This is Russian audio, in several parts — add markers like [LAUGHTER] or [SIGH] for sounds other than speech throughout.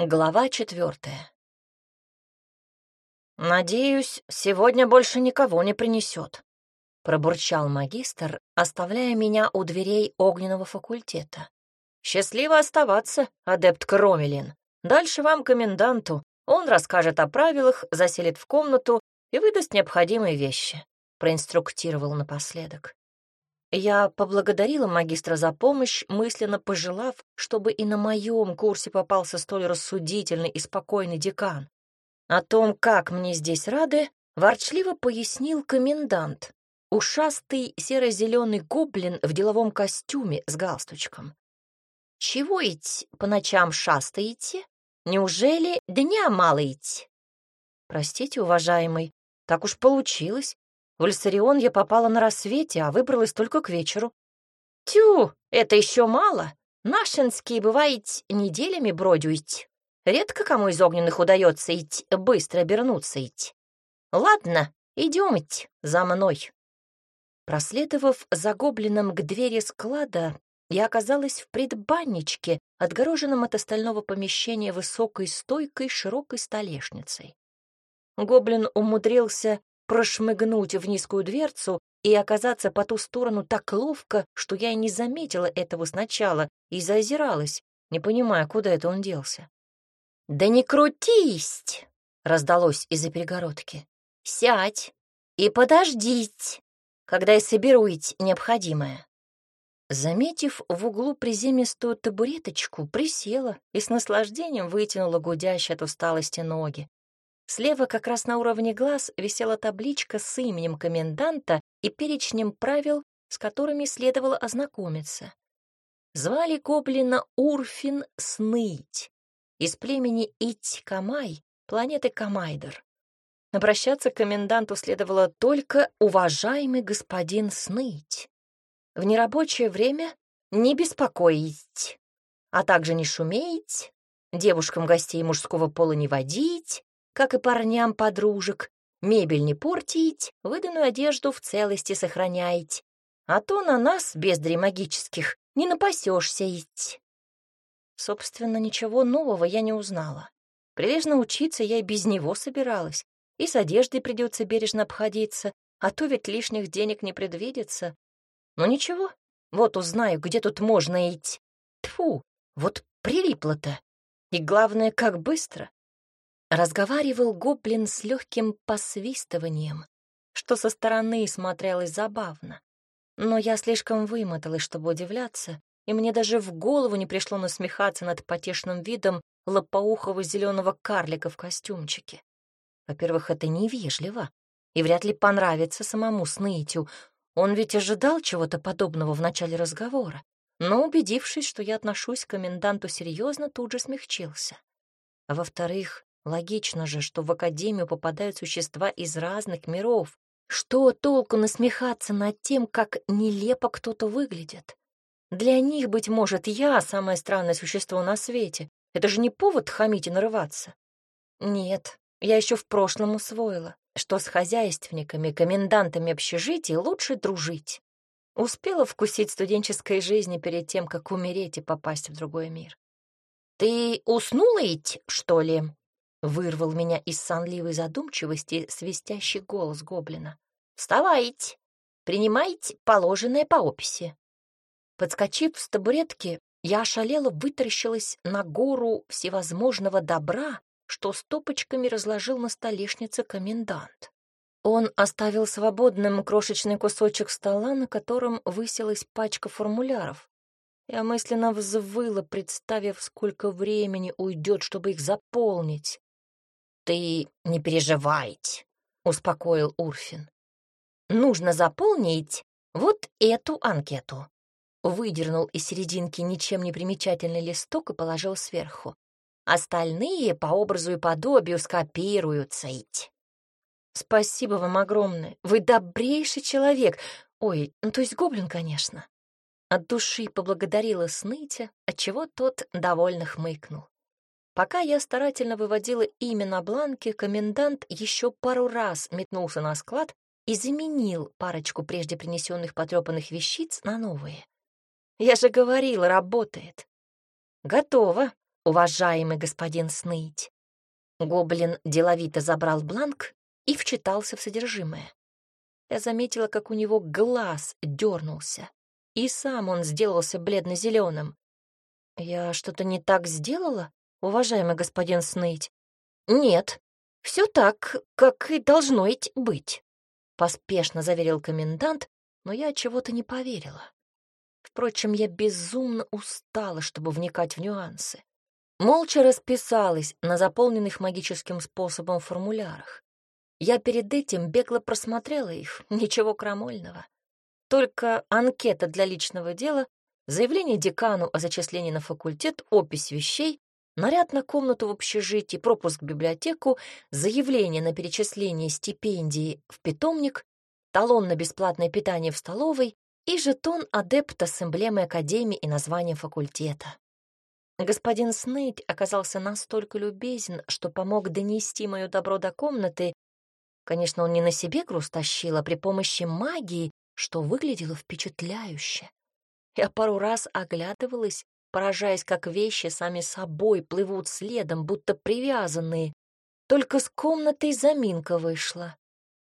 Глава четвертая. «Надеюсь, сегодня больше никого не принесет», — пробурчал магистр, оставляя меня у дверей огненного факультета. «Счастливо оставаться, адепт Кромелин. Дальше вам, коменданту. Он расскажет о правилах, заселит в комнату и выдаст необходимые вещи», — проинструктировал напоследок. Я поблагодарила магистра за помощь, мысленно пожелав, чтобы и на моем курсе попался столь рассудительный и спокойный декан. О том, как мне здесь рады, ворчливо пояснил комендант, ушастый серо-зеленый гоблин в деловом костюме с галстучком. «Чего идти по ночам шастаете? Неужели дня мало идти?» «Простите, уважаемый, так уж получилось. В Лиссарион я попала на рассвете, а выбралась только к вечеру. Тю, это еще мало. Нашинские, бывает, неделями бродюють. Редко кому из огненных удается идти, быстро обернуться идти. Ладно, идемте за мной. Проследовав за гоблином к двери склада, я оказалась в предбанничке, отгороженном от остального помещения высокой стойкой широкой столешницей. Гоблин умудрился прошмыгнуть в низкую дверцу и оказаться по ту сторону так ловко, что я и не заметила этого сначала и заозиралась, не понимая, куда это он делся. «Да не крутись!» — раздалось из-за перегородки. «Сядь и подождите, когда я соберу необходимое». Заметив в углу приземистую табуреточку, присела и с наслаждением вытянула гудящие от усталости ноги. Слева, как раз на уровне глаз, висела табличка с именем коменданта и перечнем правил, с которыми следовало ознакомиться. Звали гоблина Урфин Сныть, из племени Ить-Камай, планеты Камайдер. Обращаться к коменданту следовало только «уважаемый господин Сныть». В нерабочее время не беспокоить, а также не шуметь, девушкам гостей мужского пола не водить, как и парням подружек, мебель не портить, выданную одежду в целости сохраняйте, а то на нас, бездри магических, не напасешься идти. Собственно, ничего нового я не узнала. Прилежно учиться я и без него собиралась, и с одеждой придется бережно обходиться, а то ведь лишних денег не предвидится. Но ничего, вот узнаю, где тут можно идти. Тфу, вот прилипло-то. И главное, как быстро. Разговаривал гоблин с легким посвистыванием, что со стороны смотрелось забавно. Но я слишком вымоталась, чтобы удивляться, и мне даже в голову не пришло насмехаться над потешным видом лопоухого зеленого карлика в костюмчике. Во-первых, это невежливо, и вряд ли понравится самому Снытю. Он ведь ожидал чего-то подобного в начале разговора, но, убедившись, что я отношусь к коменданту серьезно, тут же смягчился. А во-вторых, Логично же, что в Академию попадают существа из разных миров. Что толку насмехаться над тем, как нелепо кто-то выглядит? Для них, быть может, я самое странное существо на свете. Это же не повод хамить и нарываться. Нет, я еще в прошлом усвоила, что с хозяйственниками, комендантами общежитий лучше дружить. Успела вкусить студенческой жизни перед тем, как умереть и попасть в другой мир. «Ты уснула идти, что ли?» Вырвал меня из сонливой задумчивости свистящий голос гоблина. «Вставайте! Принимайте положенное по описи!» Подскочив с табуретки, я ошалела вытаращилась на гору всевозможного добра, что стопочками разложил на столешнице комендант. Он оставил свободным крошечный кусочек стола, на котором высилась пачка формуляров. Я мысленно взвыла, представив, сколько времени уйдет, чтобы их заполнить. «Ты не переживайте», — успокоил Урфин. «Нужно заполнить вот эту анкету». Выдернул из серединки ничем не примечательный листок и положил сверху. Остальные по образу и подобию скопируются идти. «Спасибо вам огромное. Вы добрейший человек. Ой, ну то есть гоблин, конечно». От души поблагодарила Снытя, отчего тот довольно хмыкнул. Пока я старательно выводила имя на бланке, комендант еще пару раз метнулся на склад и заменил парочку прежде принесенных потрепанных вещиц на новые. Я же говорила, работает. Готово. уважаемый господин Сныть». Гоблин деловито забрал бланк и вчитался в содержимое. Я заметила, как у него глаз дернулся, и сам он сделался бледно-зеленым. «Я что-то не так сделала, уважаемый господин Сныть?» «Нет, все так, как и должно быть», — поспешно заверил комендант, но я чего-то не поверила. Впрочем, я безумно устала, чтобы вникать в нюансы. Молча расписалась на заполненных магическим способом формулярах. Я перед этим бегло просмотрела их, [LAUGHS] ничего крамольного. Только анкета для личного дела, заявление декану о зачислении на факультет, опись вещей, наряд на комнату в общежитии, пропуск в библиотеку, заявление на перечисление стипендии в питомник, талон на бесплатное питание в столовой и жетон адепта с эмблемой академии и названием факультета. Господин Снейд оказался настолько любезен, что помог донести мое добро до комнаты. Конечно, он не на себе груз тащил, а при помощи магии, что выглядело впечатляюще. Я пару раз оглядывалась, поражаясь, как вещи сами собой плывут следом, будто привязанные. Только с комнатой заминка вышла.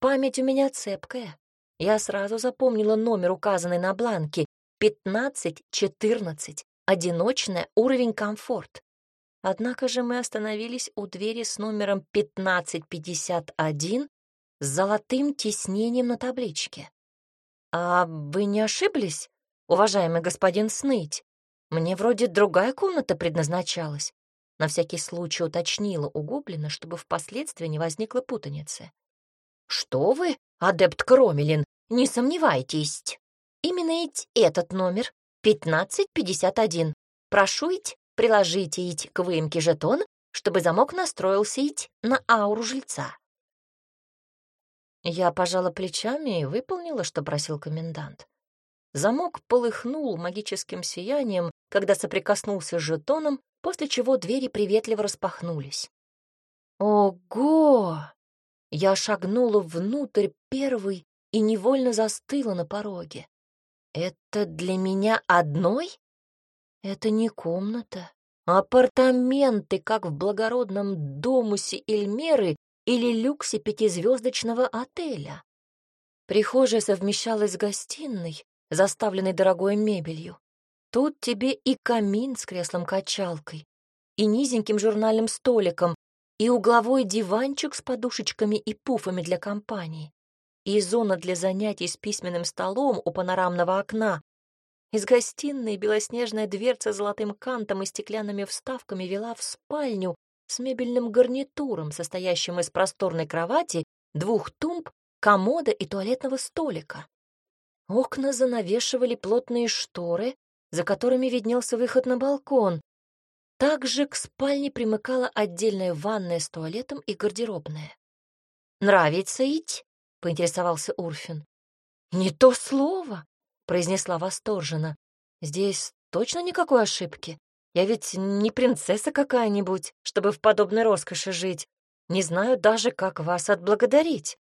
Память у меня цепкая. Я сразу запомнила номер, указанный на бланке — 1514 одиночная, уровень комфорт. Однако же мы остановились у двери с номером 1551 с золотым тиснением на табличке. «А вы не ошиблись, уважаемый господин Сныть? Мне вроде другая комната предназначалась». На всякий случай уточнила у Гоблина, чтобы впоследствии не возникло путаницы. «Что вы, адепт Кромелин, не сомневайтесь. Именно этот номер 1551. Прошу ить, приложите ить к выемке жетон, чтобы замок настроился ить на ауру жильца. Я пожала плечами и выполнила, что просил комендант. Замок полыхнул магическим сиянием, когда соприкоснулся с жетоном, после чего двери приветливо распахнулись. Ого! Я шагнула внутрь первой и невольно застыла на пороге. Это для меня одной? Это не комната, апартаменты, как в благородном домусе Эльмеры или люксе пятизвездочного отеля. Прихожая совмещалась с гостиной, заставленной дорогой мебелью. Тут тебе и камин с креслом-качалкой, и низеньким журнальным столиком, и угловой диванчик с подушечками и пуфами для компании и зона для занятий с письменным столом у панорамного окна. Из гостиной белоснежная дверца с золотым кантом и стеклянными вставками вела в спальню с мебельным гарнитуром, состоящим из просторной кровати, двух тумб, комода и туалетного столика. Окна занавешивали плотные шторы, за которыми виднелся выход на балкон. Также к спальне примыкала отдельная ванная с туалетом и гардеробная. «Нравится ить?» поинтересовался Урфин. «Не то слово!» — произнесла восторженно. «Здесь точно никакой ошибки? Я ведь не принцесса какая-нибудь, чтобы в подобной роскоши жить. Не знаю даже, как вас отблагодарить».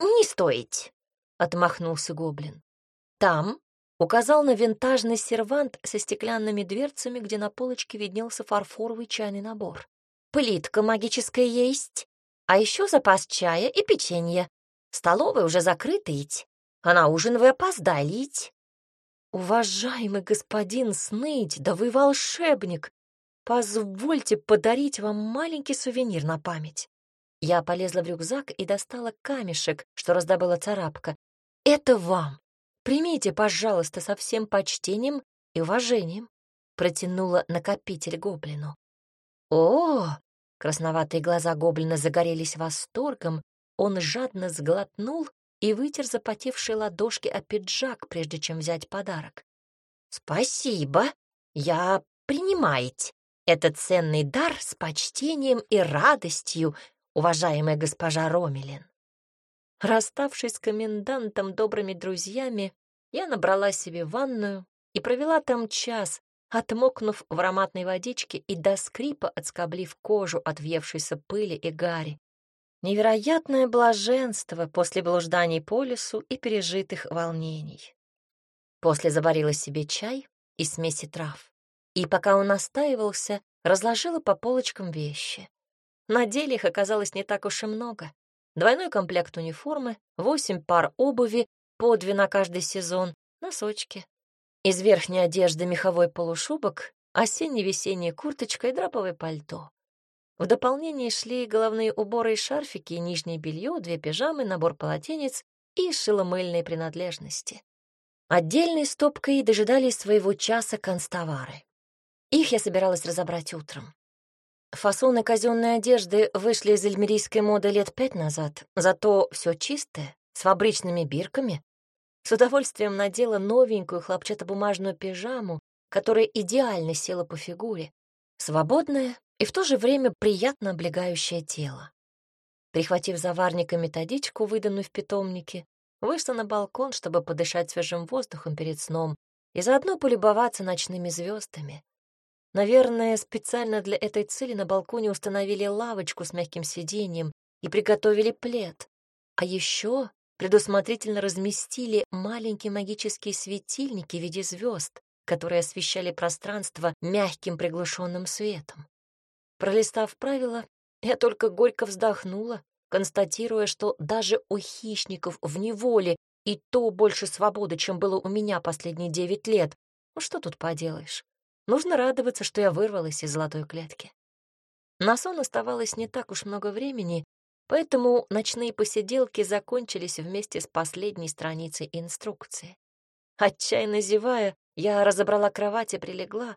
«Не стоить!» — отмахнулся гоблин. «Там...» — указал на винтажный сервант со стеклянными дверцами, где на полочке виднелся фарфоровый чайный набор. «Плитка магическая есть, а еще запас чая и печенья. Столовая уже закрыта ить, а на ужин вы опоздали ить. Уважаемый господин Сныть, да вы волшебник! Позвольте подарить вам маленький сувенир на память. Я полезла в рюкзак и достала камешек, что раздобыла царапка. Это вам. Примите, пожалуйста, со всем почтением и уважением. Протянула накопитель гоблину. О, красноватые глаза гоблина загорелись восторгом, он жадно сглотнул и вытер запотевшие ладошки о пиджак, прежде чем взять подарок. «Спасибо, я принимаете этот ценный дар с почтением и радостью, уважаемая госпожа Ромелин». Расставшись с комендантом добрыми друзьями, я набрала себе ванную и провела там час, отмокнув в ароматной водичке и до скрипа отскоблив кожу от въевшейся пыли и гари. Невероятное блаженство после блужданий по лесу и пережитых волнений. После заварила себе чай и смеси трав. И пока он настаивался, разложила по полочкам вещи. На деле их оказалось не так уж и много. Двойной комплект униформы, восемь пар обуви, по две на каждый сезон, носочки. Из верхней одежды меховой полушубок, осенне-весенняя курточка и драповое пальто. В дополнение шли головные уборы и шарфики, нижнее белье, две пижамы, набор полотенец и шиломыльные принадлежности. Отдельной стопкой дожидались своего часа констовары. Их я собиралась разобрать утром. Фасоны казенной одежды вышли из эльмерийской моды лет пять назад, зато все чистое, с фабричными бирками. С удовольствием надела новенькую хлопчатобумажную пижаму, которая идеально села по фигуре, свободная и в то же время приятно облегающее тело. Прихватив заварник и методичку, выданную в питомнике, вышла на балкон, чтобы подышать свежим воздухом перед сном и заодно полюбоваться ночными звездами. Наверное, специально для этой цели на балконе установили лавочку с мягким сиденьем и приготовили плед. А еще предусмотрительно разместили маленькие магические светильники в виде звезд, которые освещали пространство мягким приглушенным светом. Пролистав правила, я только горько вздохнула, констатируя, что даже у хищников в неволе и то больше свободы, чем было у меня последние девять лет. Ну что тут поделаешь? Нужно радоваться, что я вырвалась из золотой клетки. На сон оставалось не так уж много времени, поэтому ночные посиделки закончились вместе с последней страницей инструкции. Отчаянно зевая, я разобрала кровать и прилегла,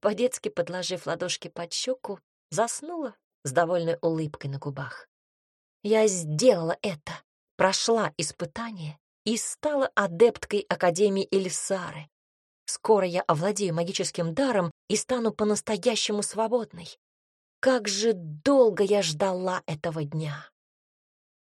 по-детски подложив ладошки под щеку, заснула с довольной улыбкой на губах. Я сделала это, прошла испытание и стала адепткой Академии Эльсары, Скоро я овладею магическим даром и стану по-настоящему свободной. Как же долго я ждала этого дня!